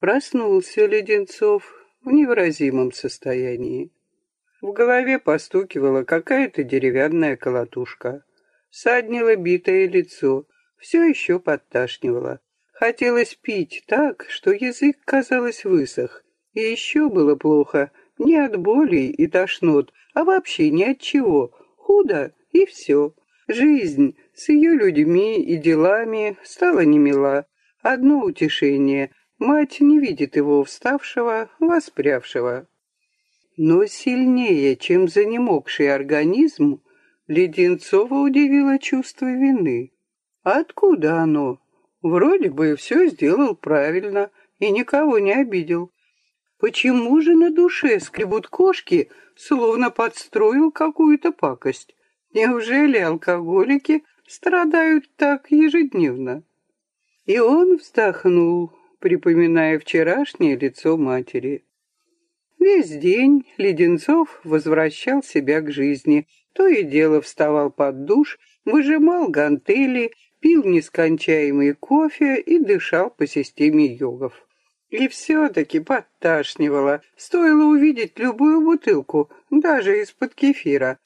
Проснулся Леденцов в невыразимом состоянии. В голове постукивала какая-то деревянная колотушка. Саднило битое лицо, все еще подташнивало. Хотелось пить так, что язык, казалось, высох. И еще было плохо не от боли и тошнот, а вообще ни от чего. Худо и все. Жизнь с ее людьми и делами стала немила. Одно утешение — мать не видит его вставшего, воспрявшего. Но сильнее, чем занемогший организм, Леденцова удивило чувство вины. Откуда оно? Вроде бы все сделал правильно и никого не обидел. Почему же на душе скребут кошки, словно подстроил какую-то пакость? Неужели алкоголики страдают так ежедневно? И он вздохнул, припоминая вчерашнее лицо матери. Весь день Леденцов возвращал себя к жизни. То и дело вставал под душ, выжимал гантели, пил нескончаемый кофе и дышал по системе йогов. И все-таки подташнивало. Стоило увидеть любую бутылку, даже из-под кефира.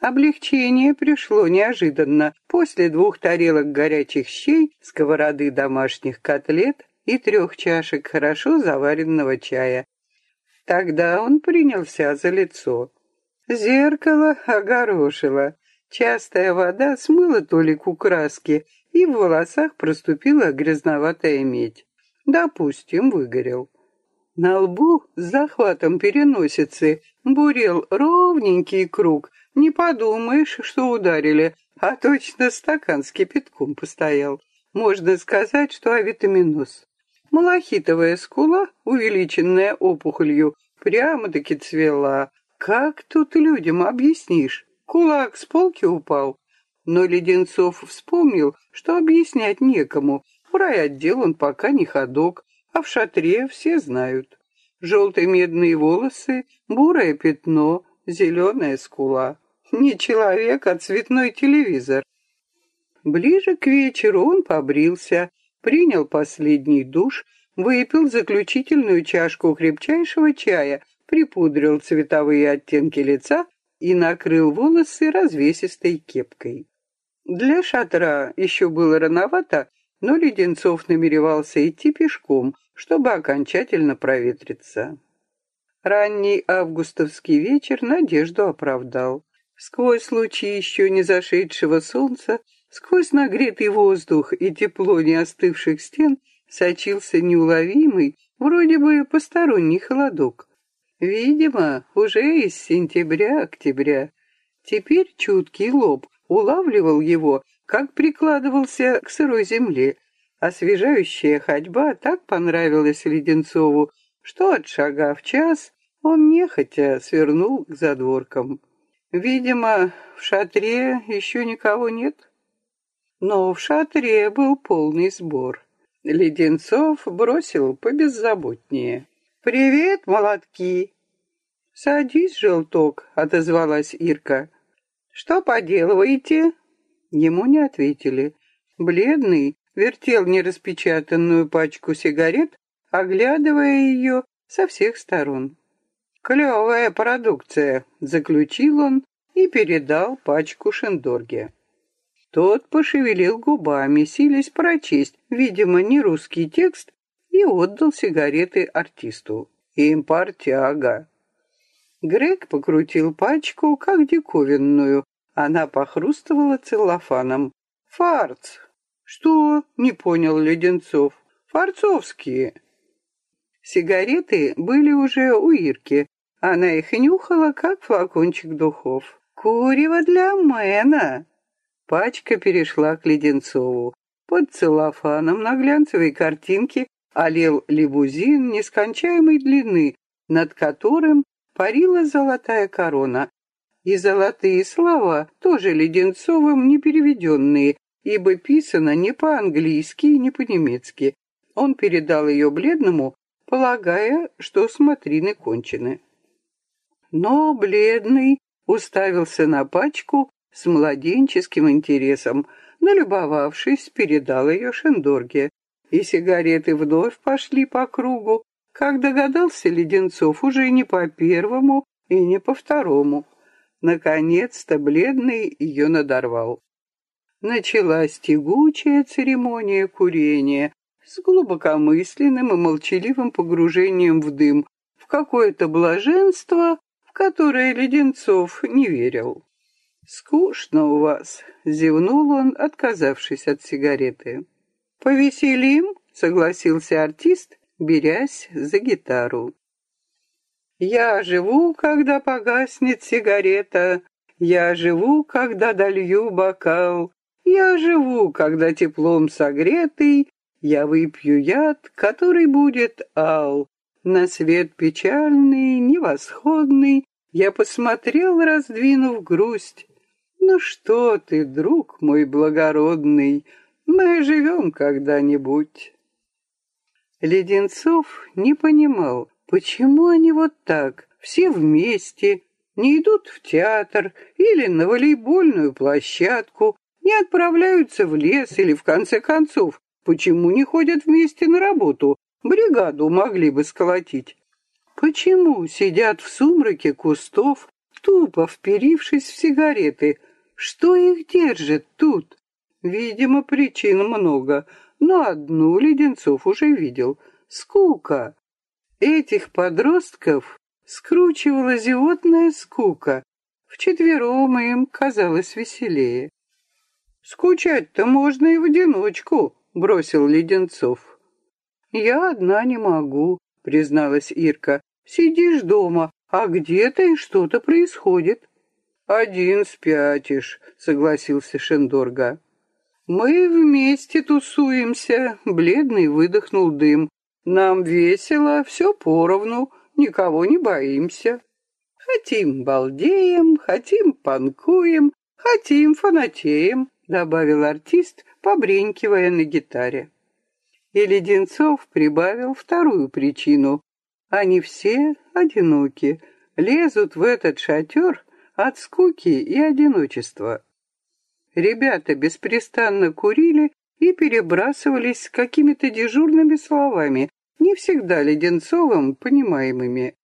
Облегчение пришло неожиданно. После двух тарелок горячих щей, сковороды домашних котлет и трех чашек хорошо заваренного чая. Тогда он принялся за лицо. Зеркало огорошило. Частая вода смыла толику краски, и в волосах проступила грязноватая медь. Допустим, выгорел. На лбу с захватом переносицы бурел ровненький круг. Не подумаешь, что ударили, а точно стакан с кипятком постоял. Можно сказать, что авитаминоз. Малахитовая скула, увеличенная опухолью, прямо-таки цвела. Как тут людям объяснишь? Кулак с полки упал. Но Леденцов вспомнил, что объяснять некому. В райотдел он пока не ходок, а в шатре все знают. Желтые медные волосы, бурое пятно, зеленая скула. Не человек, а цветной телевизор. Ближе к вечеру он побрился, принял последний душ, выпил заключительную чашку крепчайшего чая, припудрил цветовые оттенки лица и накрыл волосы развесистой кепкой. Для шатра еще было рановато, но Леденцов намеревался идти пешком, чтобы окончательно проветриться. Ранний августовский вечер надежду оправдал. Сквозь лучи еще не зашедшего солнца, сквозь нагретый воздух и тепло не остывших стен сочился неуловимый, вроде бы посторонний холодок. Видимо, уже из сентября-октября. Теперь чуткий лоб улавливал его, как прикладывался к сырой земле. Освежающая ходьба так понравилась Леденцову, что, отшагав час, он нехотя свернул к задворкам. Видимо, в шатре еще никого нет. Но в шатре был полный сбор. Леденцов бросил побеззаботнее. «Привет, молотки!» «Садись, желток», — отозвалась Ирка. «Что поделываете?» Ему не ответили. Бледный вертел нераспечатанную пачку сигарет, оглядывая ее со всех сторон. «Клевая продукция», — заключил он и передал пачку Шендорге. Тот пошевелил губами, силясь прочесть, видимо, не русский текст, и отдал сигареты артисту. Импортяга. Грег покрутил пачку, как диковинную. Она похрустывала целлофаном. «Фарц!» «Что?» — не понял Леденцов. «Фарцовские!» Сигареты были уже у Ирки. Она их нюхала, как флакончик духов. «Курево для Мэна!» Пачка перешла к Леденцову. Под целлофаном на глянцевой картинке олел лимузин нескончаемой длины, над которым парила золотая корона, и золотые слова, тоже Леденцовым не переведенные, ибо писано не по-английски и не по-немецки. Он передал ее бледному, полагая, что смотрины кончены. Но бледный уставился на пачку с младенческим интересом, налюбовавшись, передал ее Шендорге. и сигареты вновь пошли по кругу, как догадался Леденцов уже не по первому и не по второму. Наконец-то бледный ее надорвал. Началась тягучая церемония курения с глубокомысленным и молчаливым погружением в дым, в какое-то блаженство, в которое Леденцов не верил. «Скучно у вас», — зевнул он, отказавшись от сигареты. «Повеселим», — согласился артист, берясь за гитару. «Я живу, когда погаснет сигарета, я живу, когда долью бокал, я живу, когда теплом согретый, я выпью яд, который будет ал. На свет печальный, невосходный, я посмотрел, раздвинув грусть. Ну что ты, друг мой благородный, мы живем когда-нибудь. Леденцов не понимал, почему они вот так, все вместе, не идут в театр или на волейбольную площадку, не отправляются в лес или, в конце концов, почему не ходят вместе на работу, бригаду могли бы сколотить. Почему сидят в сумраке кустов, тупо вперившись в сигареты? Что их держит тут? Видимо, причин много, но одну Леденцов уже видел — скука. Этих подростков скручивала зевотная скука. Вчетвером им казалось веселее. «Скучать-то можно и в одиночку», — бросил Леденцов. «Я одна не могу», — призналась Ирка. «Сидишь дома, а где-то и что-то происходит». «Один спятишь», — согласился Шендорга. «Мы вместе тусуемся», — бледный выдохнул дым. «Нам весело, все поровну, никого не боимся. Хотим балдеем, хотим панкуем, хотим фанатеем», — добавил артист, побренькивая на гитаре. И Леденцов прибавил вторую причину. Они все одиноки, лезут в этот шатер от скуки и одиночества. Ребята беспрестанно курили и перебрасывались какими-то дежурными словами, не всегда Леденцовым понимаемыми.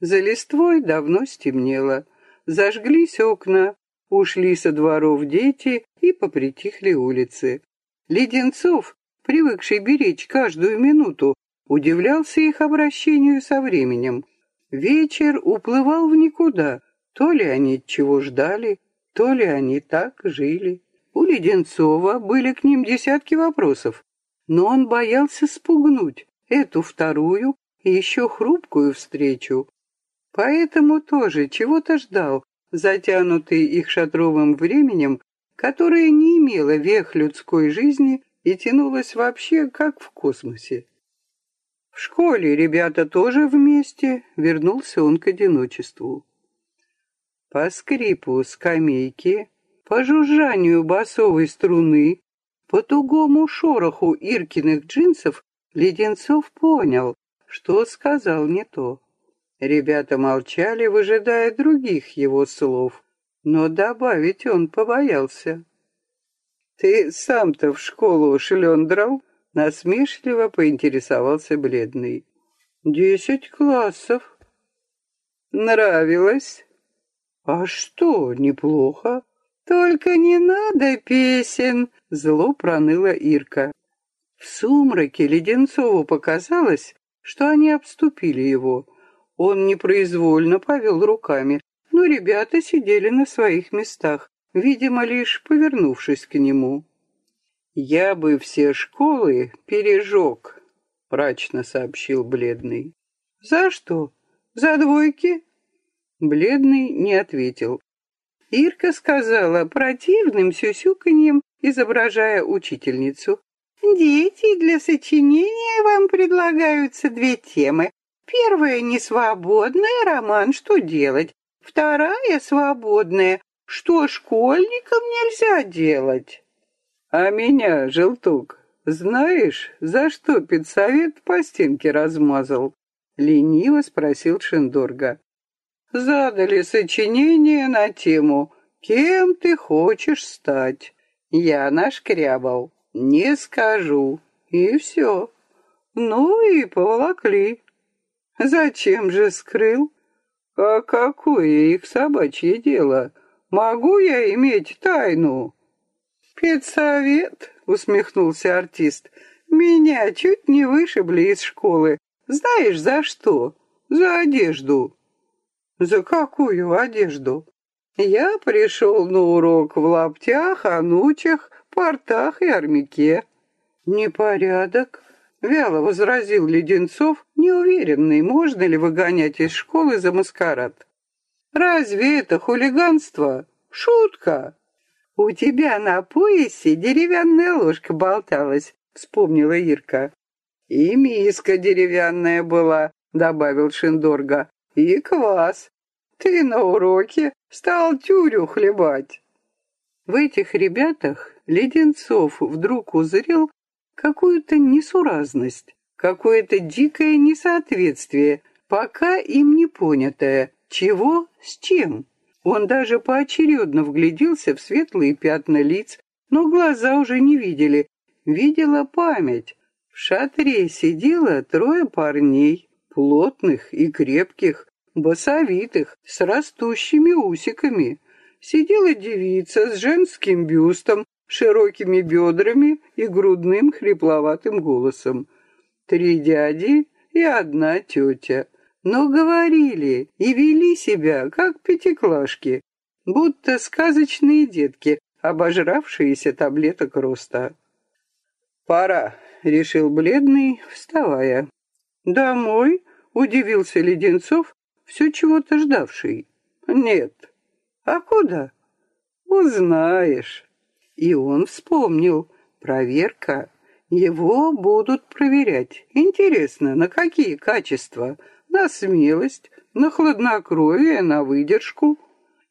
За листвой давно стемнело, зажглись окна, ушли со дворов дети и попритихли улицы. Леденцов, привыкший беречь каждую минуту, удивлялся их обращению со временем. Вечер уплывал в никуда, то ли они чего ждали, то ли они так жили. У Леденцова были к ним десятки вопросов, но он боялся спугнуть эту вторую и еще хрупкую встречу. Поэтому тоже чего-то ждал, затянутый их шатровым временем, которое не имело вех людской жизни и тянулось вообще как в космосе. В школе ребята тоже вместе, вернулся он к одиночеству. По скрипу скамейки, по жужжанию басовой струны, по тугому шороху Иркиных джинсов Леденцов понял, что сказал не то. Ребята молчали, выжидая других его слов, но добавить он побоялся. «Ты сам-то в школу шлендрал?» — насмешливо поинтересовался бледный. «Десять классов». «Нравилось?» «А что, неплохо?» «Только не надо песен!» — зло проныла Ирка. В сумраке Леденцову показалось, что они обступили его. Он непроизвольно повел руками, но ребята сидели на своих местах, видимо, лишь повернувшись к нему. «Я бы все школы пережег», — мрачно сообщил бледный. «За что? За двойки?» Бледный не ответил. Ирка сказала противным сюсюканьем, изображая учительницу. «Дети, для сочинения вам предлагаются две темы. Первая — несвободная, роман «Что делать?». Вторая — свободная, «Что школьникам нельзя делать?». «А меня, желток, знаешь, за что педсовет по стенке размазал?» — лениво спросил Шендорга задали сочинение на тему «Кем ты хочешь стать?» Я нашкрябал. Не скажу. И все. Ну и поволокли. Зачем же скрыл? А какое их собачье дело? Могу я иметь тайну? Педсовет, усмехнулся артист. Меня чуть не вышибли из школы. Знаешь, за что? За одежду. За какую одежду? Я пришел на урок в лаптях, анучах, портах и армяке. Непорядок, вяло возразил Леденцов, неуверенный, можно ли выгонять из школы за маскарад. Разве это хулиганство? Шутка. У тебя на поясе деревянная ложка болталась, вспомнила Ирка. И миска деревянная была, добавил Шиндорга. И квас. Ты на уроке стал тюрю хлебать. В этих ребятах Леденцов вдруг узрел какую-то несуразность, какое-то дикое несоответствие, пока им не понятое, чего с чем. Он даже поочередно вгляделся в светлые пятна лиц, но глаза уже не видели, видела память. В шатре сидело трое парней, плотных и крепких, босовитых, с растущими усиками. Сидела девица с женским бюстом, широкими бедрами и грудным хрипловатым голосом. Три дяди и одна тетя. Но говорили и вели себя, как пятиклашки, будто сказочные детки, обожравшиеся таблеток роста. «Пора», — решил бледный, вставая. «Домой?» — удивился Леденцов, все чего-то ждавший. «Нет». «А куда?» «Узнаешь». И он вспомнил. Проверка. Его будут проверять. Интересно, на какие качества? На смелость, на хладнокровие, на выдержку?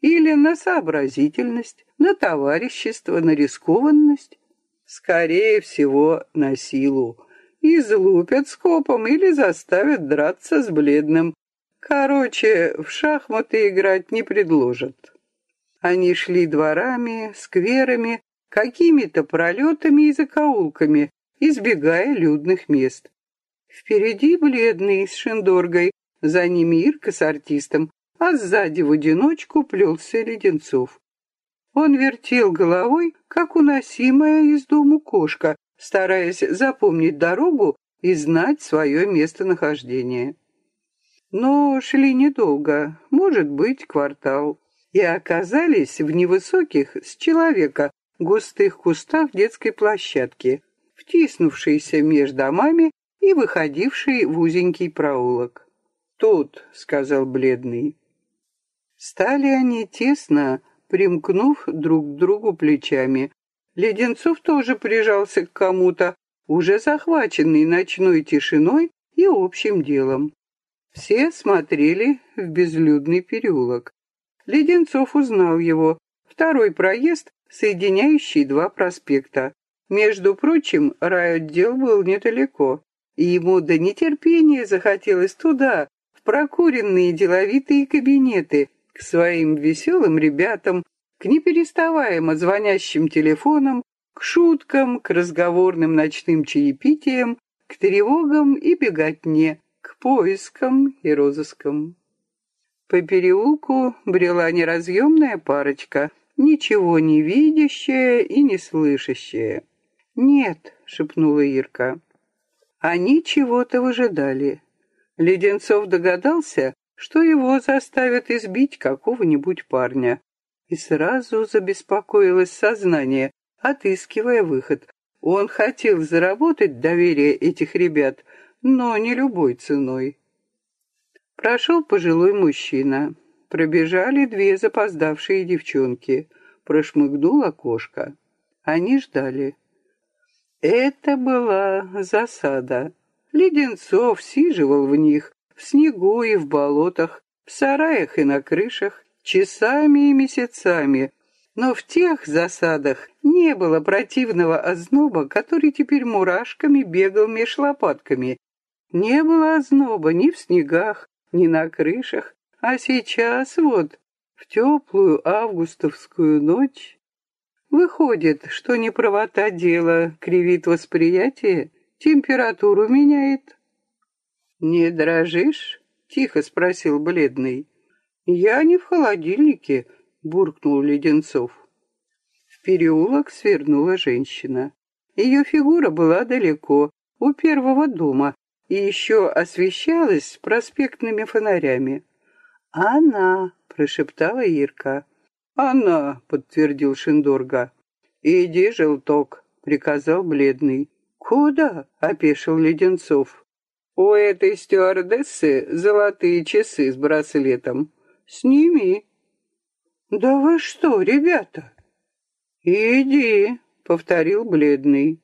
Или на сообразительность, на товарищество, на рискованность? Скорее всего, на силу. Излупят скопом или заставят драться с бледным. Короче, в шахматы играть не предложат. Они шли дворами, скверами, какими-то пролетами и закоулками, избегая людных мест. Впереди бледный с Шиндоргой, за ними Ирка с артистом, а сзади в одиночку плелся Леденцов. Он вертел головой, как уносимая из дому кошка, стараясь запомнить дорогу и знать свое местонахождение. Но шли недолго, может быть, квартал, и оказались в невысоких с человека густых кустах детской площадки, втиснувшейся между домами и выходившей в узенький проулок. «Тут», — сказал бледный. Стали они тесно, примкнув друг к другу плечами. Леденцов тоже прижался к кому-то, уже захваченный ночной тишиной и общим делом. Все смотрели в безлюдный переулок. Леденцов узнал его. Второй проезд соединяющий два проспекта. Между прочим, райотдел был недалеко, и ему до нетерпения захотелось туда, в прокуренные деловитые кабинеты, к своим веселым ребятам, к непереставаемо звонящим телефонам, к шуткам, к разговорным ночным чаепитиям, к тревогам и беготне, к поискам и розыскам. По переулку брела неразъемная парочка — ничего не видящая и не слышащая. «Нет», — шепнула Ирка. Они чего-то выжидали. Леденцов догадался, что его заставят избить какого-нибудь парня. И сразу забеспокоилось сознание, отыскивая выход. Он хотел заработать доверие этих ребят, но не любой ценой. Прошел пожилой мужчина. Пробежали две запоздавшие девчонки. Прошмыгнуло окошко. Они ждали. Это была засада. Леденцов сиживал в них, в снегу и в болотах, в сараях и на крышах, часами и месяцами. Но в тех засадах не было противного озноба, который теперь мурашками бегал меж лопатками. Не было озноба ни в снегах, ни на крышах, а сейчас вот, в теплую августовскую ночь, выходит, что не правота дела кривит восприятие, температуру меняет. «Не дрожишь?» — тихо спросил бледный. «Я не в холодильнике», — буркнул Леденцов. В переулок свернула женщина. Ее фигура была далеко, у первого дома, и еще освещалась проспектными фонарями. «Она!» — прошептала Ирка. «Она!» — подтвердил Шиндорга. «Иди, желток!» — приказал бледный. «Куда?» — опешил Леденцов. «У этой стюардессы золотые часы с браслетом. Сними». «Да вы что, ребята?» «Иди», — повторил бледный.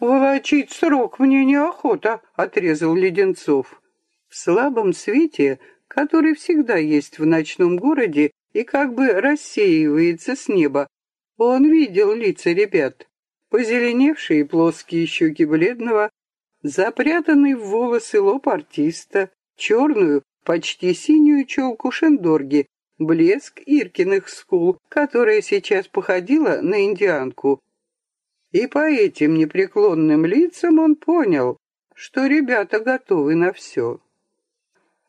«Волочить срок мне неохота», — отрезал Леденцов. В слабом свете, который всегда есть в ночном городе и как бы рассеивается с неба, он видел лица ребят, позеленевшие плоские щеки бледного, запрятанный в волосы лоб артиста, черную, почти синюю челку Шендорги, блеск Иркиных скул, которая сейчас походила на индианку, и по этим непреклонным лицам он понял, что ребята готовы на все.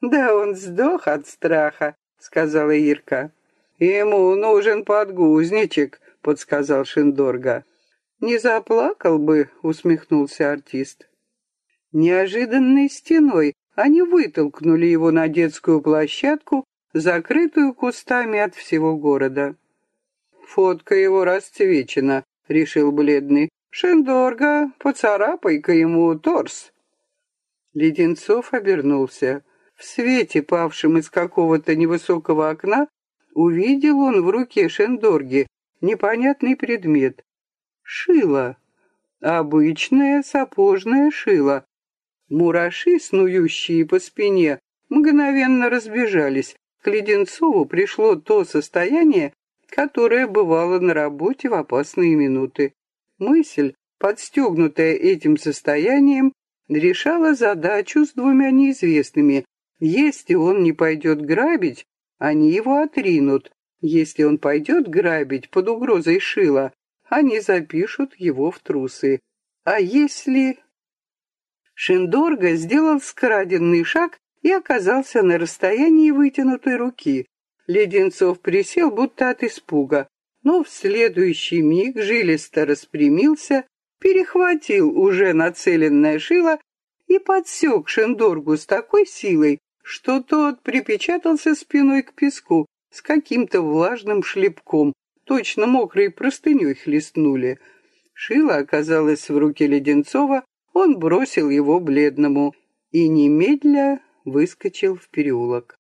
«Да он сдох от страха», — сказала Ирка. «Ему нужен подгузничек», — подсказал Шиндорга. «Не заплакал бы», — усмехнулся артист. Неожиданной стеной они вытолкнули его на детскую площадку, закрытую кустами от всего города. Фотка его расцвечена, — решил бледный. «Шендорга, поцарапай-ка ему торс». Леденцов обернулся. В свете, павшем из какого-то невысокого окна, увидел он в руке Шендорги непонятный предмет. Шило. Обычное сапожное шило. Мураши, снующие по спине, мгновенно разбежались. К Леденцову пришло то состояние, которая бывала на работе в опасные минуты. Мысль, подстегнутая этим состоянием, решала задачу с двумя неизвестными. Если он не пойдет грабить, они его отринут. Если он пойдет грабить под угрозой шила, они запишут его в трусы. А если... Шиндорга сделал скраденный шаг и оказался на расстоянии вытянутой руки. Леденцов присел, будто от испуга, но в следующий миг жилисто распрямился, перехватил уже нацеленное шило и подсек Шендоргу с такой силой, что тот припечатался спиной к песку с каким-то влажным шлепком, точно мокрой простыней хлестнули. Шило оказалось в руке Леденцова, он бросил его бледному и немедля выскочил в переулок.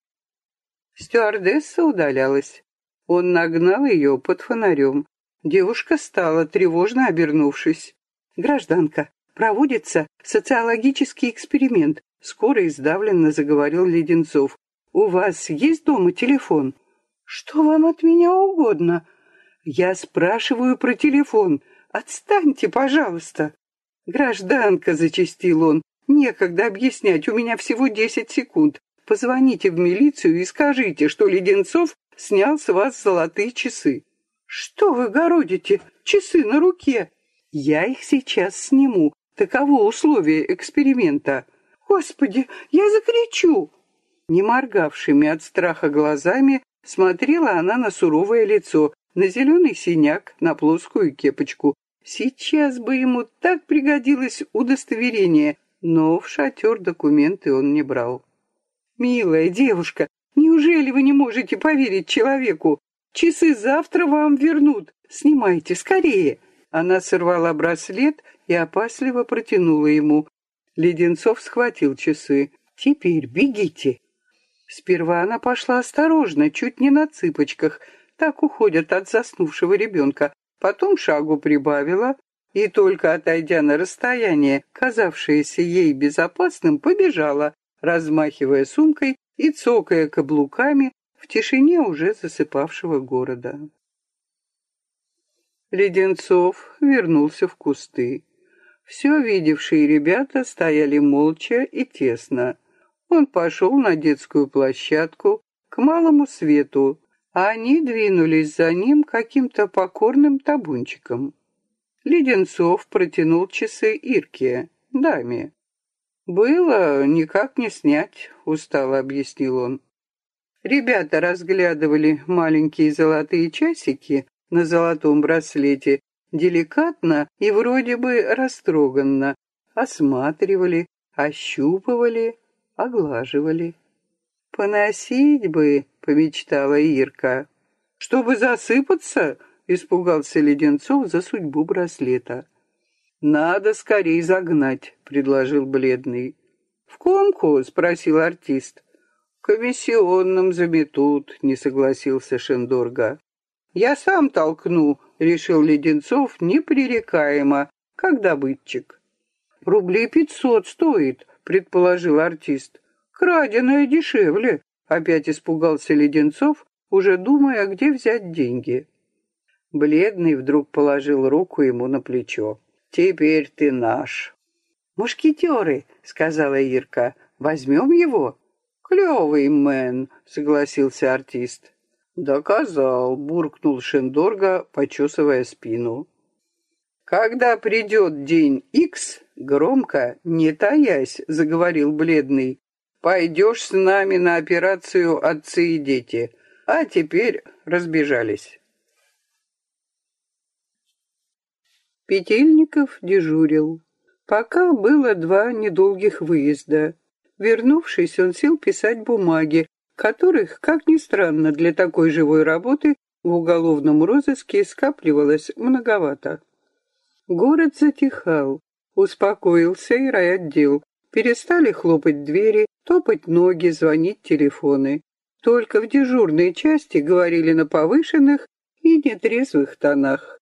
Стюардесса удалялась. Он нагнал ее под фонарем. Девушка стала, тревожно обернувшись. «Гражданка, проводится социологический эксперимент», — скоро и сдавленно заговорил Леденцов. «У вас есть дома телефон?» «Что вам от меня угодно?» «Я спрашиваю про телефон. Отстаньте, пожалуйста!» «Гражданка», — зачастил он, — «некогда объяснять, у меня всего десять секунд. Позвоните в милицию и скажите, что Леденцов снял с вас золотые часы». «Что вы городите? Часы на руке!» «Я их сейчас сниму. Таково условие эксперимента». «Господи, я закричу!» Не моргавшими от страха глазами смотрела она на суровое лицо, на зеленый синяк, на плоскую кепочку. Сейчас бы ему так пригодилось удостоверение, но в шатер документы он не брал. «Милая девушка, неужели вы не можете поверить человеку? Часы завтра вам вернут. Снимайте скорее!» Она сорвала браслет и опасливо протянула ему. Леденцов схватил часы. «Теперь бегите!» Сперва она пошла осторожно, чуть не на цыпочках. Так уходят от заснувшего ребенка. Потом шагу прибавила и, только отойдя на расстояние, казавшееся ей безопасным, побежала, размахивая сумкой и цокая каблуками в тишине уже засыпавшего города. Леденцов вернулся в кусты. Все видевшие ребята стояли молча и тесно. Он пошел на детскую площадку к малому свету, они двинулись за ним каким-то покорным табунчиком. Леденцов протянул часы Ирке. даме. «Было никак не снять», — устало объяснил он. Ребята разглядывали маленькие золотые часики на золотом браслете, деликатно и вроде бы растроганно, осматривали, ощупывали, оглаживали. «Поносить бы», — помечтала Ирка. «Чтобы засыпаться?» — испугался Леденцов за судьбу браслета. «Надо скорее загнать», — предложил бледный. «В комку?» — спросил артист. «Комиссионным заметут», — не согласился Шендорга. «Я сам толкну», — решил Леденцов непререкаемо, как добытчик. «Рублей пятьсот стоит», — предположил артист. «Краденое дешевле», — опять испугался Леденцов, уже думая, где взять деньги. Бледный вдруг положил руку ему на плечо. Теперь ты наш. Мушкетеры, сказала Ирка. Возьмем его? Клевый мэн, согласился артист. Доказал, буркнул Шендорга, почесывая спину. Когда придет день Икс, громко, не таясь, заговорил бледный, пойдешь с нами на операцию «Отцы и дети», а теперь разбежались. Петельников дежурил. Пока было два недолгих выезда. Вернувшись, он сел писать бумаги, которых, как ни странно, для такой живой работы в уголовном розыске скапливалось многовато. Город затихал, успокоился и райотдел. Перестали хлопать двери, топать ноги, звонить телефоны. Только в дежурной части говорили на повышенных и нетрезвых тонах.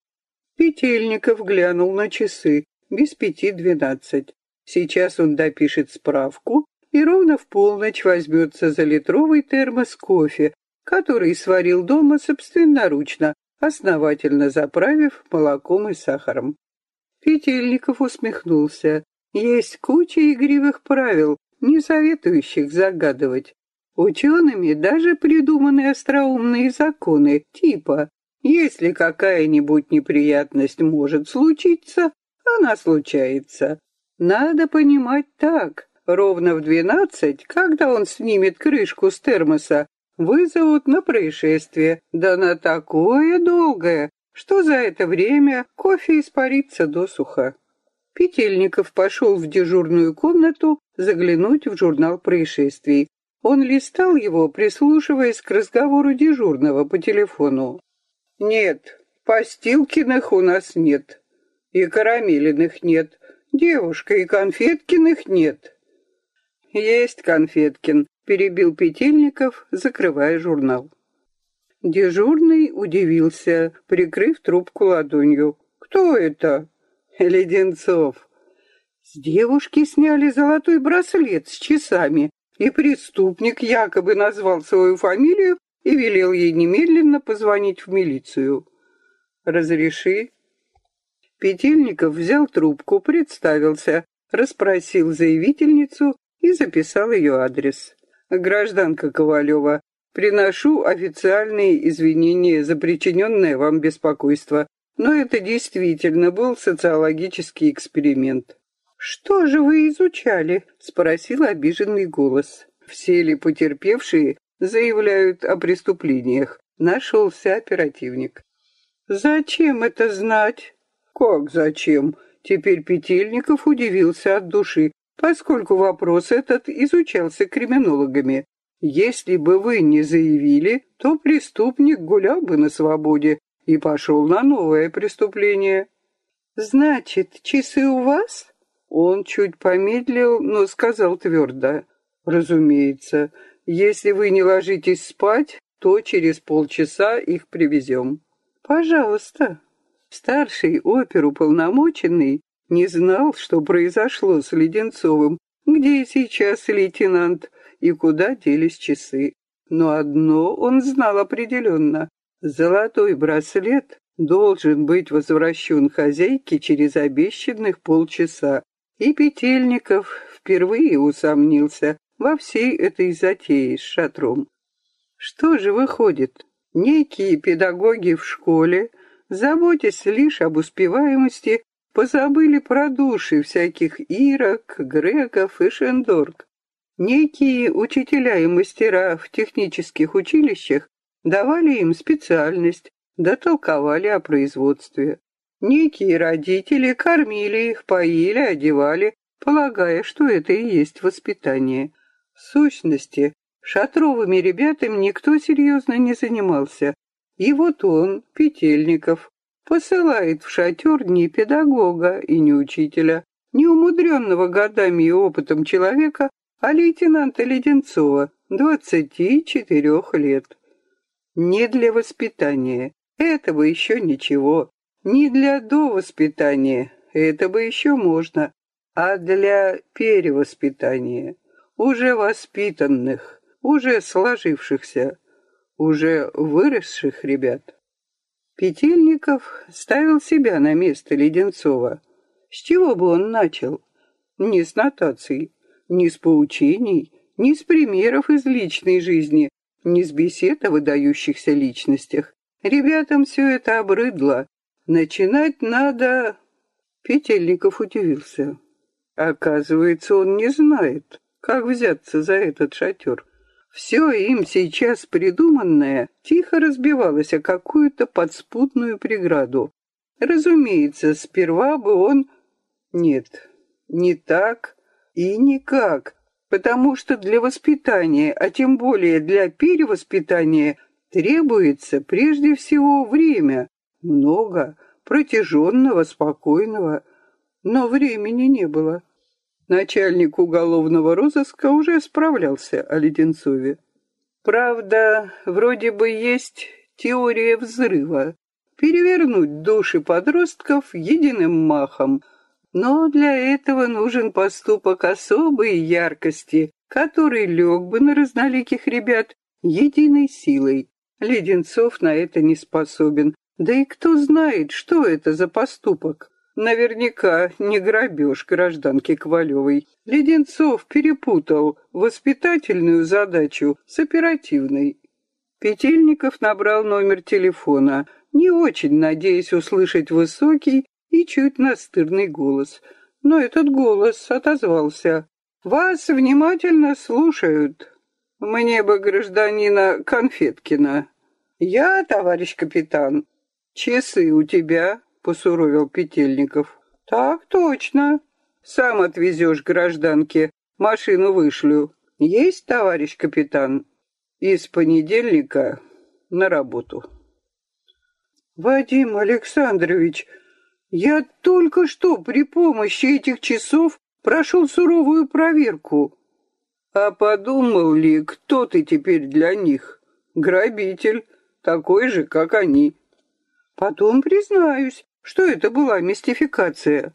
Петельников глянул на часы, без пяти двенадцать. Сейчас он допишет справку и ровно в полночь возьмется за литровый термос кофе, который сварил дома собственноручно, основательно заправив молоком и сахаром. Петельников усмехнулся. Есть куча игривых правил, не советующих загадывать. Учеными даже придуманы остроумные законы, типа если какая-нибудь неприятность может случиться, она случается. Надо понимать так. Ровно в двенадцать, когда он снимет крышку с термоса, вызовут на происшествие. Да на такое долгое, что за это время кофе испарится досуха. Петельников пошел в дежурную комнату заглянуть в журнал происшествий. Он листал его, прислушиваясь к разговору дежурного по телефону. Нет, Постилкиных у нас нет. И Карамелиных нет. Девушка, и Конфеткиных нет. Есть Конфеткин, перебил Петельников, закрывая журнал. Дежурный удивился, прикрыв трубку ладонью. «Кто это?» «Леденцов». С девушки сняли золотой браслет с часами, и преступник якобы назвал свою фамилию и велел ей немедленно позвонить в милицию. «Разреши?» Петельников взял трубку, представился, расспросил заявительницу и записал ее адрес. «Гражданка Ковалева, приношу официальные извинения за причиненное вам беспокойство, но это действительно был социологический эксперимент». «Что же вы изучали?» — спросил обиженный голос. Все ли потерпевшие заявляют о преступлениях. Нашелся оперативник. Зачем это знать? Как зачем? Теперь Петельников удивился от души, поскольку вопрос этот изучался криминологами. Если бы вы не заявили, то преступник гулял бы на свободе и пошел на новое преступление. Значит, часы у вас? Он чуть помедлил, но сказал твердо. Разумеется, если вы не ложитесь спать, то через полчаса их привезем. Пожалуйста. Старший оперуполномоченный не знал, что произошло с Леденцовым, где сейчас лейтенант и куда делись часы. Но одно он знал определенно. Золотой браслет должен быть возвращен хозяйке через обещанных полчаса. И Петельников впервые усомнился, во всей этой затее с шатром. Что же выходит? Некие педагоги в школе, заботясь лишь об успеваемости, позабыли про души всяких ирок, греков и шендорг. Некие учителя и мастера в технических училищах давали им специальность, дотолковали о производстве. Некие родители кормили их, поили, одевали, полагая, что это и есть воспитание. В сущности, шатровыми ребятами никто серьезно не занимался. И вот он, Петельников, посылает в шатер не педагога и не учителя, не умудренного годами и опытом человека, а лейтенанта Леденцова, двадцати четырех лет. Не для воспитания, этого еще ничего, не для довоспитания, это бы еще можно, а для перевоспитания, уже воспитанных, уже сложившихся, уже выросших ребят. Петельников ставил себя на место Леденцова. С чего бы он начал? Не с нотаций, не с поучений, не с примеров из личной жизни, не с бесед о выдающихся личностях. Ребятам все это обрыдло. Начинать надо... Петельников удивился. Оказывается, он не знает, как взяться за этот шатер. Все им сейчас придуманное тихо разбивалось о какую-то подспутную преграду. Разумеется, сперва бы он... Нет, не так и никак, потому что для воспитания, а тем более для перевоспитания, требуется прежде всего время, много, протяженного, спокойного, но времени не было. Начальник уголовного розыска уже справлялся о Леденцове. Правда, вроде бы есть теория взрыва. Перевернуть души подростков единым махом. Но для этого нужен поступок особой яркости, который лег бы на разноликих ребят единой силой. Леденцов на это не способен. Да и кто знает, что это за поступок. Наверняка не грабеж гражданки Ковалевой. Леденцов перепутал воспитательную задачу с оперативной. Петельников набрал номер телефона, не очень надеясь услышать высокий и чуть настырный голос. Но этот голос отозвался. «Вас внимательно слушают. Мне бы гражданина Конфеткина». «Я, товарищ капитан». «Часы у тебя?» — посуровил Петельников. «Так точно. Сам отвезешь гражданке. Машину вышлю. Есть, товарищ капитан? Из понедельника на работу». «Вадим Александрович, я только что при помощи этих часов прошел суровую проверку. А подумал ли, кто ты теперь для них? Грабитель, такой же, как они. Потом признаюсь, что это была мистификация.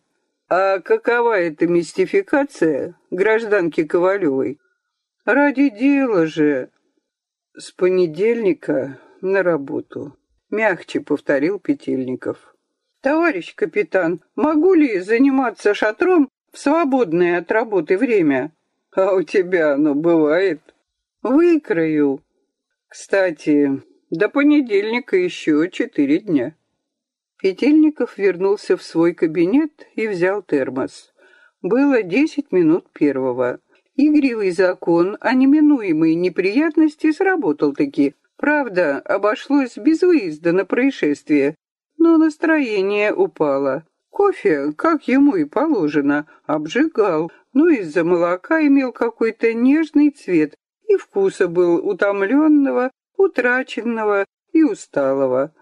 А какова эта мистификация гражданки Ковалевой? Ради дела же. С понедельника на работу. Мягче повторил Петельников. Товарищ капитан, могу ли заниматься шатром в свободное от работы время? А у тебя оно бывает? Выкрою. Кстати, до понедельника еще четыре дня. Петельников вернулся в свой кабинет и взял термос. Было десять минут первого. Игривый закон о неминуемой неприятности сработал-таки. Правда, обошлось без выезда на происшествие, но настроение упало. Кофе, как ему и положено, обжигал, но из-за молока имел какой-то нежный цвет и вкуса был утомленного, утраченного и усталого.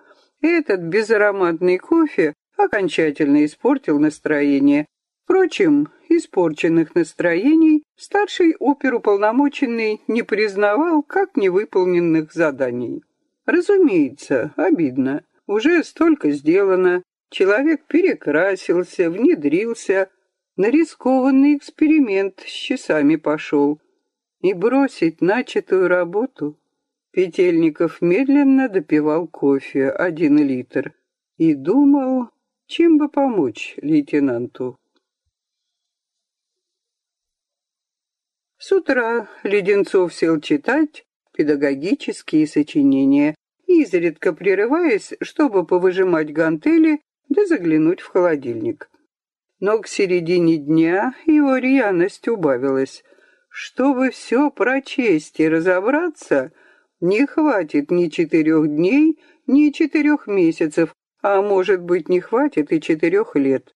Этот безароматный кофе окончательно испортил настроение. Впрочем, испорченных настроений старший оперуполномоченный не признавал как невыполненных заданий. Разумеется, обидно. Уже столько сделано. Человек перекрасился, внедрился. На рискованный эксперимент с часами пошел. И бросить начатую работу Петельников медленно допивал кофе, один литр, и думал, чем бы помочь лейтенанту. С утра Леденцов сел читать педагогические сочинения, изредка прерываясь, чтобы повыжимать гантели да заглянуть в холодильник. Но к середине дня его рьяность убавилась. Чтобы все прочесть и разобраться, не хватит ни четырех дней, ни четырех месяцев, а может быть не хватит и четырех лет.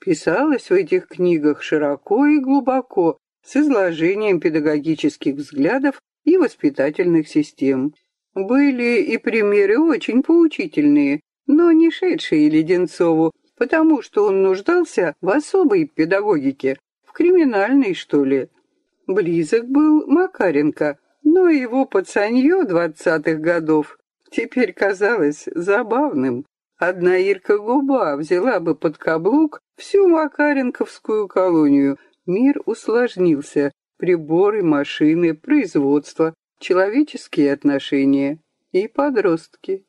Писалось в этих книгах широко и глубоко, с изложением педагогических взглядов и воспитательных систем. Были и примеры очень поучительные, но не шедшие Леденцову, потому что он нуждался в особой педагогике, в криминальной, что ли. Близок был Макаренко, но его пацанье двадцатых годов теперь казалось забавным. Одна Ирка Губа взяла бы под каблук всю Макаренковскую колонию. Мир усложнился. Приборы, машины, производство, человеческие отношения и подростки.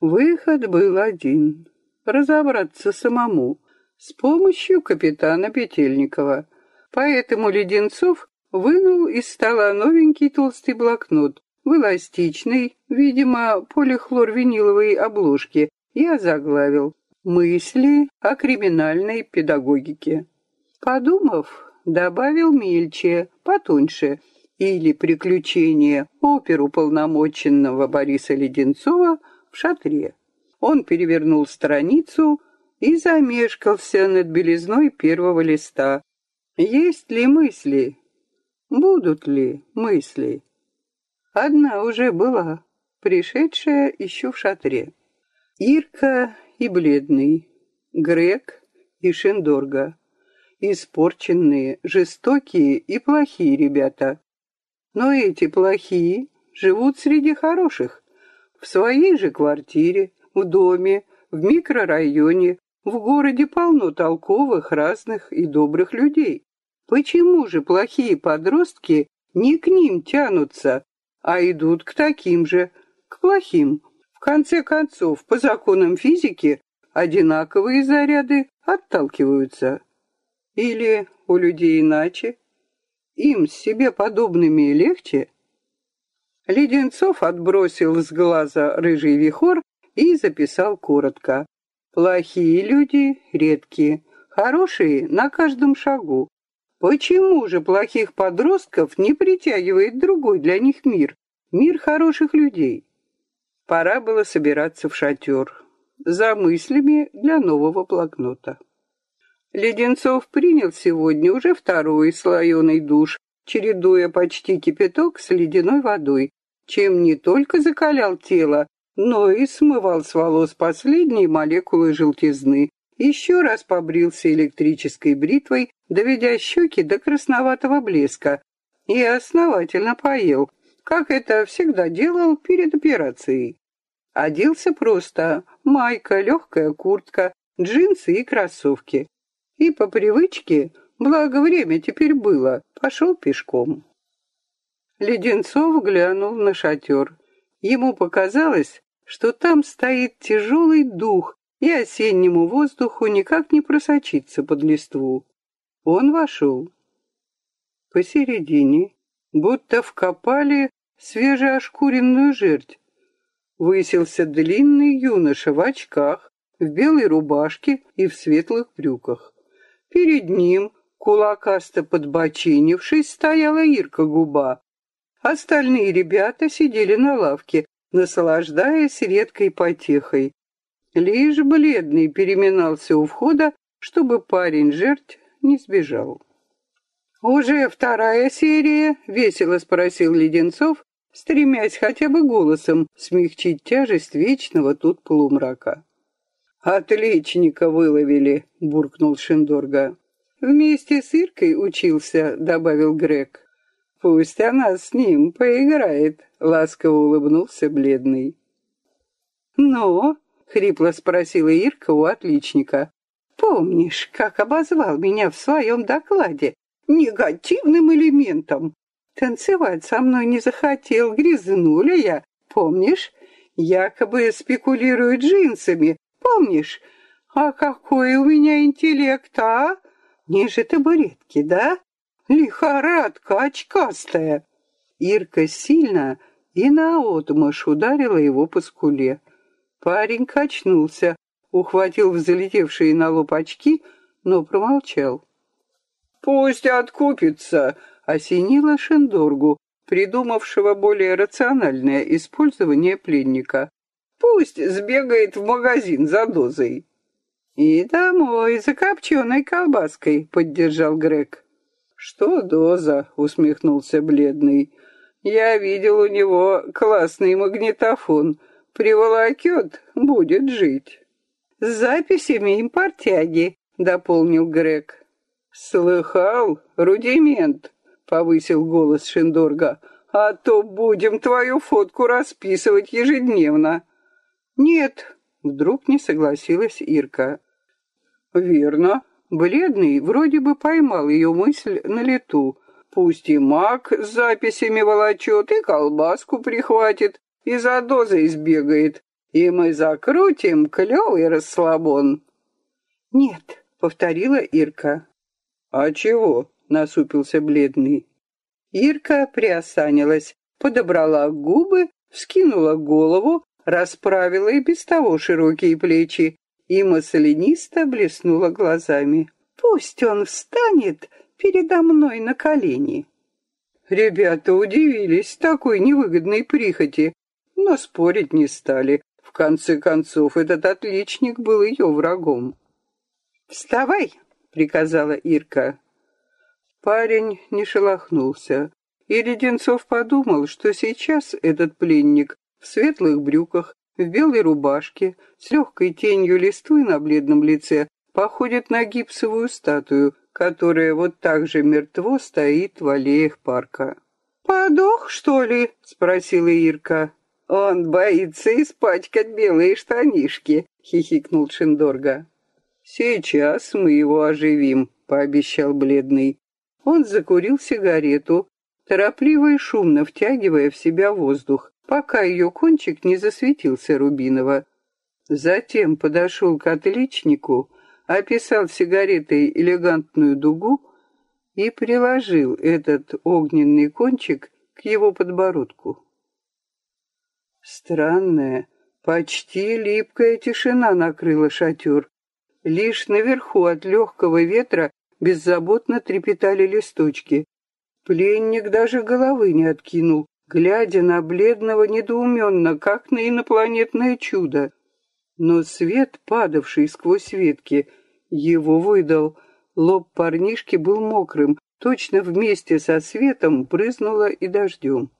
Выход был один — разобраться самому с помощью капитана Петельникова. Поэтому Леденцов вынул из стола новенький толстый блокнот в эластичной, видимо, полихлорвиниловой обложке и озаглавил «Мысли о криминальной педагогике». Подумав, добавил мельче, потоньше, или «Приключения оперуполномоченного Бориса Леденцова в шатре». Он перевернул страницу и замешкался над белизной первого листа. Есть ли мысли? Будут ли мысли? Одна уже была, пришедшая еще в шатре. Ирка и Бледный, Грек и Шендорга. Испорченные, жестокие и плохие ребята. Но эти плохие живут среди хороших, в своей же квартире, в доме, в микрорайоне, в городе полно толковых, разных и добрых людей. Почему же плохие подростки не к ним тянутся, а идут к таким же, к плохим? В конце концов, по законам физики, одинаковые заряды отталкиваются. Или у людей иначе? Им с себе подобными легче? Леденцов отбросил с глаза рыжий вихор и записал коротко. Плохие люди редкие, хорошие на каждом шагу. Почему же плохих подростков не притягивает другой для них мир, мир хороших людей? Пора было собираться в шатер за мыслями для нового блокнота. Леденцов принял сегодня уже второй слоеный душ, чередуя почти кипяток с ледяной водой, чем не только закалял тело, но и смывал с волос последние молекулы желтизны, еще раз побрился электрической бритвой, доведя щеки до красноватого блеска, и основательно поел, как это всегда делал перед операцией. Оделся просто, майка, легкая куртка, джинсы и кроссовки. И по привычке, благо время теперь было, пошел пешком. Леденцов глянул на шатер. Ему показалось, что там стоит тяжелый дух, и осеннему воздуху никак не просочиться под листву. Он вошел. Посередине, будто вкопали свежеошкуренную жерть, высился длинный юноша в очках, в белой рубашке и в светлых брюках. Перед ним, кулакасто подбочинившись, стояла Ирка Губа. Остальные ребята сидели на лавке, наслаждаясь редкой потехой. Лишь бледный переминался у входа, чтобы парень жертв не сбежал. «Уже вторая серия?» — весело спросил Леденцов, стремясь хотя бы голосом смягчить тяжесть вечного тут полумрака. «Отличника выловили», — буркнул Шиндорга. «Вместе с Иркой учился», — добавил Грег. «Пусть она с ним поиграет», — ласково улыбнулся бледный. «Но?» — хрипло спросила Ирка у отличника. «Помнишь, как обозвал меня в своем докладе негативным элементом? Танцевать со мной не захотел, грязнули я, помнишь? Якобы спекулирует джинсами, помнишь? А какой у меня интеллект, а? Ниже табуретки, да? Лихорадка очкастая. Ирка сильно и наотмашь ударила его по скуле. Парень качнулся, ухватил взлетевшие на лоб очки, но промолчал. «Пусть откупится!» — осенила Шендоргу, придумавшего более рациональное использование пленника. «Пусть сбегает в магазин за дозой». «И домой за копченой колбаской», — поддержал Грег. «Что доза?» — усмехнулся бледный. «Я видел у него классный магнитофон. Приволокет, будет жить». «С записями импортяги», — дополнил Грег. «Слыхал? Рудимент», — повысил голос Шиндорга. «А то будем твою фотку расписывать ежедневно». «Нет», — вдруг не согласилась Ирка. «Верно. Бледный вроде бы поймал ее мысль на лету. Пусть и маг с записями волочет, и колбаску прихватит, и за дозой сбегает, и мы закрутим клевый расслабон». «Нет», — повторила Ирка. «А чего?» — насупился бледный. Ирка приосанилась, подобрала губы, вскинула голову, расправила и без того широкие плечи и маслянисто блеснула глазами. «Пусть он встанет передо мной на колени». Ребята удивились такой невыгодной прихоти, но спорить не стали. В конце концов, этот отличник был ее врагом. «Вставай!» — приказала Ирка. Парень не шелохнулся, и Леденцов подумал, что сейчас этот пленник в светлых брюках в белой рубашке, с легкой тенью листвы на бледном лице, походит на гипсовую статую, которая вот так же мертво стоит в аллеях парка. «Подох, что ли?» — спросила Ирка. «Он боится испачкать белые штанишки», — хихикнул Шиндорга. «Сейчас мы его оживим», — пообещал бледный. Он закурил сигарету, торопливо и шумно втягивая в себя воздух, пока ее кончик не засветился рубиново. Затем подошел к отличнику, описал сигаретой элегантную дугу и приложил этот огненный кончик к его подбородку. Странная, почти липкая тишина накрыла шатер. Лишь наверху от легкого ветра беззаботно трепетали листочки. Пленник даже головы не откинул, глядя на бледного недоуменно, как на инопланетное чудо. Но свет, падавший сквозь ветки, его выдал. Лоб парнишки был мокрым, точно вместе со светом брызнуло и дождем.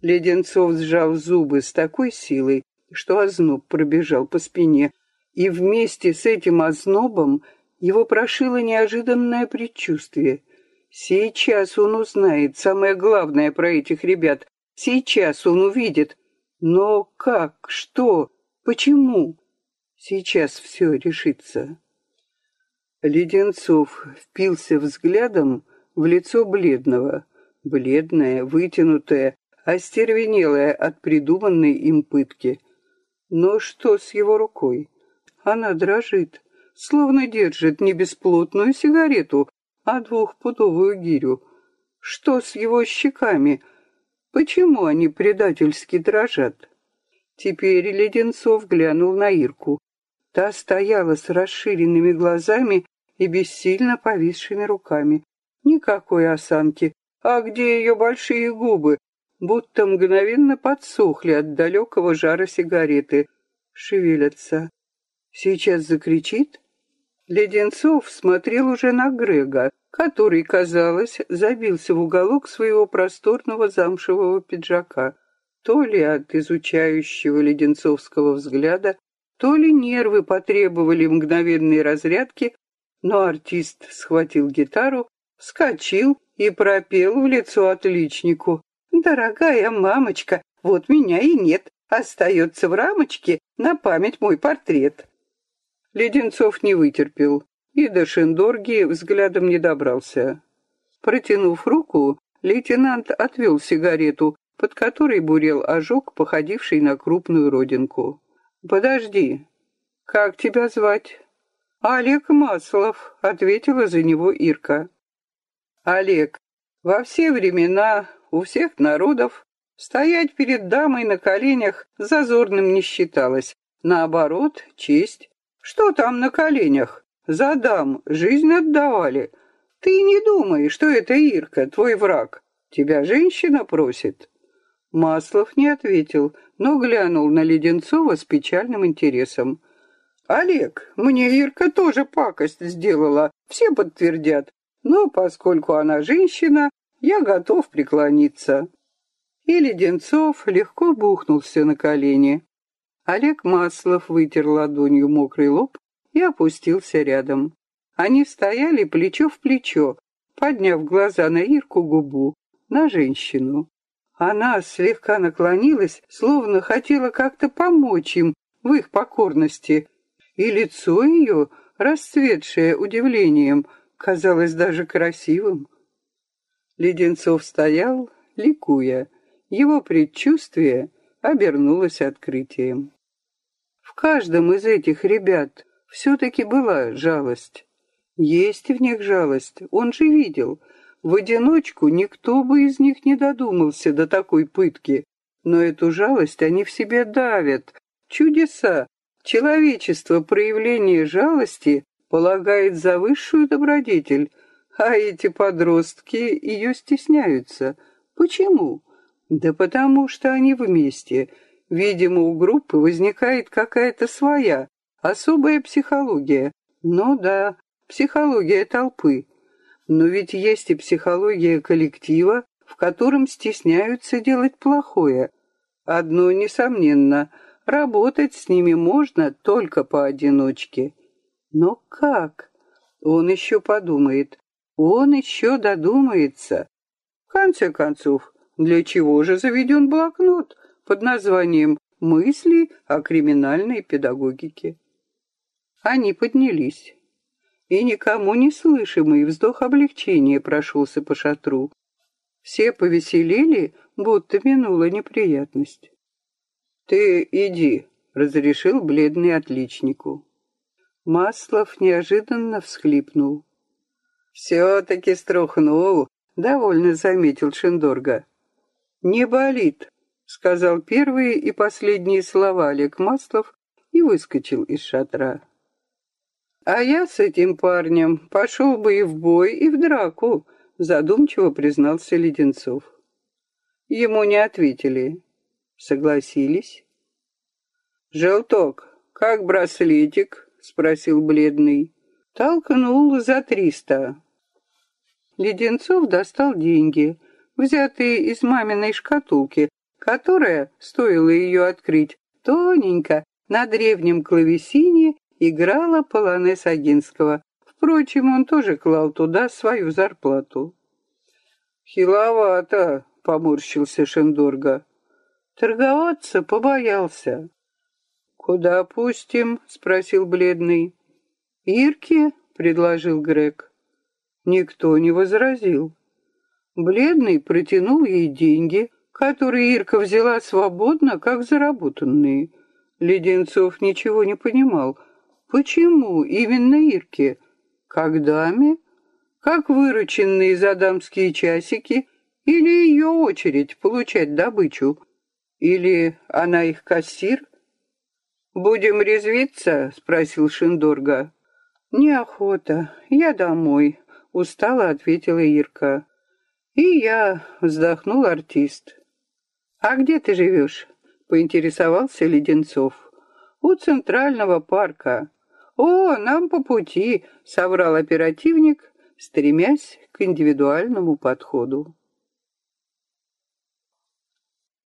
Леденцов сжал зубы с такой силой, что озноб пробежал по спине, и вместе с этим ознобом его прошило неожиданное предчувствие. Сейчас он узнает самое главное про этих ребят. Сейчас он увидит. Но как? Что? Почему? Сейчас все решится. Леденцов впился взглядом в лицо бледного. Бледное, вытянутое, остервенелое от придуманной им пытки. Но что с его рукой? Она дрожит, словно держит не бесплотную сигарету, а двухпудовую гирю. Что с его щеками? Почему они предательски дрожат? Теперь Леденцов глянул на Ирку. Та стояла с расширенными глазами и бессильно повисшими руками. Никакой осанки. А где ее большие губы? Будто мгновенно подсохли от далекого жара сигареты. Шевелятся. Сейчас закричит? Леденцов смотрел уже на Грега, который, казалось, забился в уголок своего просторного замшевого пиджака. То ли от изучающего леденцовского взгляда, то ли нервы потребовали мгновенной разрядки, но артист схватил гитару, вскочил и пропел в лицо отличнику. «Дорогая мамочка, вот меня и нет, остается в рамочке на память мой портрет». Леденцов не вытерпел и до Шендорги взглядом не добрался. Протянув руку, лейтенант отвел сигарету, под которой бурел ожог, походивший на крупную родинку. «Подожди, как тебя звать?» «Олег Маслов», — ответила за него Ирка. «Олег, во все времена, у всех народов, стоять перед дамой на коленях зазорным не считалось. Наоборот, честь. Что там на коленях? За дам жизнь отдавали. Ты не думай, что это Ирка, твой враг. Тебя женщина просит». Маслов не ответил, но глянул на Леденцова с печальным интересом. «Олег, мне Ирка тоже пакость сделала, все подтвердят. Но поскольку она женщина, я готов преклониться». И Леденцов легко бухнулся на колени. Олег Маслов вытер ладонью мокрый лоб и опустился рядом. Они стояли плечо в плечо, подняв глаза на Ирку губу, на женщину. Она слегка наклонилась, словно хотела как-то помочь им в их покорности, и лицо ее, расцветшее удивлением, казалось даже красивым. Леденцов стоял, ликуя. Его предчувствие обернулось открытием. Каждом из этих ребят все-таки была жалость. Есть в них жалость, он же видел. В одиночку никто бы из них не додумался до такой пытки. Но эту жалость они в себе давят. Чудеса. Человечество проявление жалости полагает за высшую добродетель, а эти подростки ее стесняются. Почему? Да потому что они вместе. Видимо, у группы возникает какая-то своя, особая психология. Ну да, психология толпы. Но ведь есть и психология коллектива, в котором стесняются делать плохое. Одно несомненно, работать с ними можно только поодиночке. Но как? Он еще подумает. Он еще додумается. В конце концов, для чего же заведен блокнот под названием «Мысли о криминальной педагогике»? Они поднялись, и никому не слышимый вздох облегчения прошелся по шатру. Все повеселели, будто минула неприятность. «Ты иди», — разрешил бледный отличнику. Маслов неожиданно всхлипнул. «Все-таки струхнул», — довольно заметил Шиндорга. «Не болит», — сказал первые и последние слова Олег Маслов и выскочил из шатра. «А я с этим парнем пошел бы и в бой, и в драку», — задумчиво признался Леденцов. Ему не ответили. Согласились. «Желток, как браслетик?» спросил бледный. Толкнул за триста. Леденцов достал деньги, взятые из маминой шкатулки, которая, стоило ее открыть, тоненько на древнем клавесине играла полонез Агинского. Впрочем, он тоже клал туда свою зарплату. «Хиловато», — поморщился Шендорга. Торговаться побоялся. «Куда пустим?» — спросил бледный. «Ирке?» — предложил Грег. Никто не возразил. Бледный протянул ей деньги, которые Ирка взяла свободно, как заработанные. Леденцов ничего не понимал. Почему именно Ирке? Как даме? Как вырученные за дамские часики? Или ее очередь получать добычу? Или она их кассир? «Будем резвиться?» — спросил Шиндорга. «Неохота. Я домой», — устало ответила Ирка. «И я», — вздохнул артист. «А где ты живешь?» — поинтересовался Леденцов. «У Центрального парка». «О, нам по пути», — соврал оперативник, стремясь к индивидуальному подходу.